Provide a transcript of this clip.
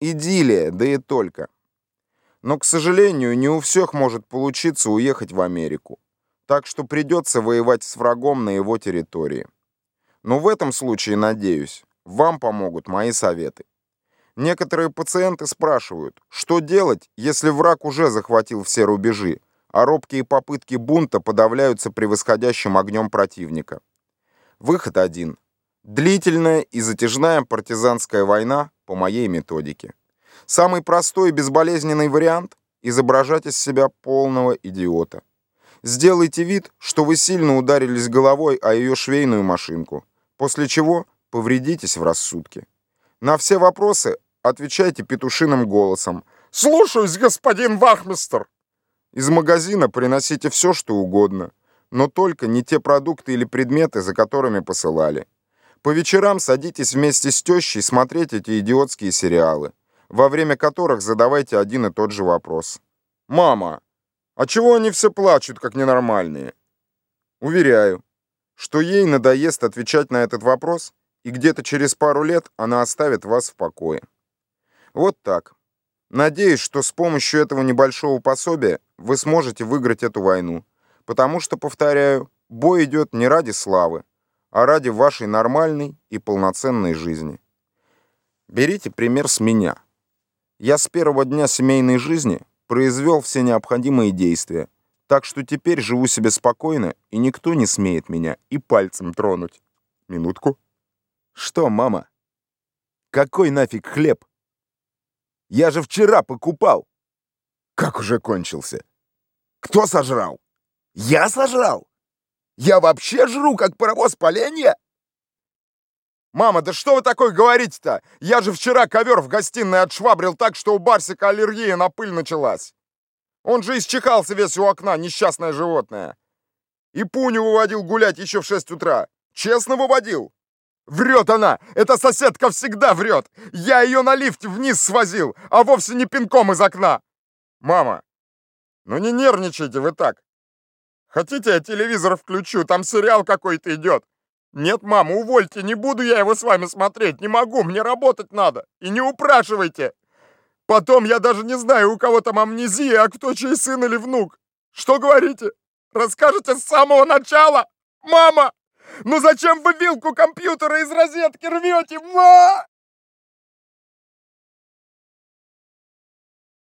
Идиллия, да и только. Но, к сожалению, не у всех может получиться уехать в Америку. Так что придется воевать с врагом на его территории. Но в этом случае, надеюсь, вам помогут мои советы. Некоторые пациенты спрашивают, что делать, если враг уже захватил все рубежи, а робкие попытки бунта подавляются превосходящим огнем противника. Выход один. Длительная и затяжная партизанская война по моей методике. Самый простой и безболезненный вариант – изображать из себя полного идиота. Сделайте вид, что вы сильно ударились головой о ее швейную машинку, после чего повредитесь в рассудке. На все вопросы отвечайте петушиным голосом. «Слушаюсь, господин вахмистер!» Из магазина приносите все, что угодно, но только не те продукты или предметы, за которыми посылали. По вечерам садитесь вместе с тещей смотреть эти идиотские сериалы, во время которых задавайте один и тот же вопрос. «Мама, а чего они все плачут, как ненормальные?» Уверяю, что ей надоест отвечать на этот вопрос, и где-то через пару лет она оставит вас в покое. Вот так. Надеюсь, что с помощью этого небольшого пособия вы сможете выиграть эту войну, потому что, повторяю, бой идет не ради славы, а ради вашей нормальной и полноценной жизни. Берите пример с меня. Я с первого дня семейной жизни произвел все необходимые действия, так что теперь живу себе спокойно, и никто не смеет меня и пальцем тронуть. Минутку. Что, мама? Какой нафиг хлеб? Я же вчера покупал. Как уже кончился? Кто сожрал? Я сожрал? Я вообще жру, как паровоз поленья? Мама, да что вы такое говорите-то? Я же вчера ковер в гостиной отшвабрил так, что у Барсика аллергия на пыль началась. Он же исчихался весь у окна, несчастное животное. И Пуню выводил гулять еще в 6 утра. Честно выводил. Врет она! Эта соседка всегда врет! Я ее на лифте вниз свозил, а вовсе не пинком из окна! Мама, ну не нервничайте вы так. Хотите, я телевизор включу, там сериал какой-то идет. Нет, мама, увольте, не буду я его с вами смотреть, не могу, мне работать надо. И не упрашивайте. Потом я даже не знаю, у кого там амнезия, а кто чей сын или внук. Что говорите? Расскажете с самого начала? Мама! Ну зачем вы вилку компьютера из розетки рвете, ма?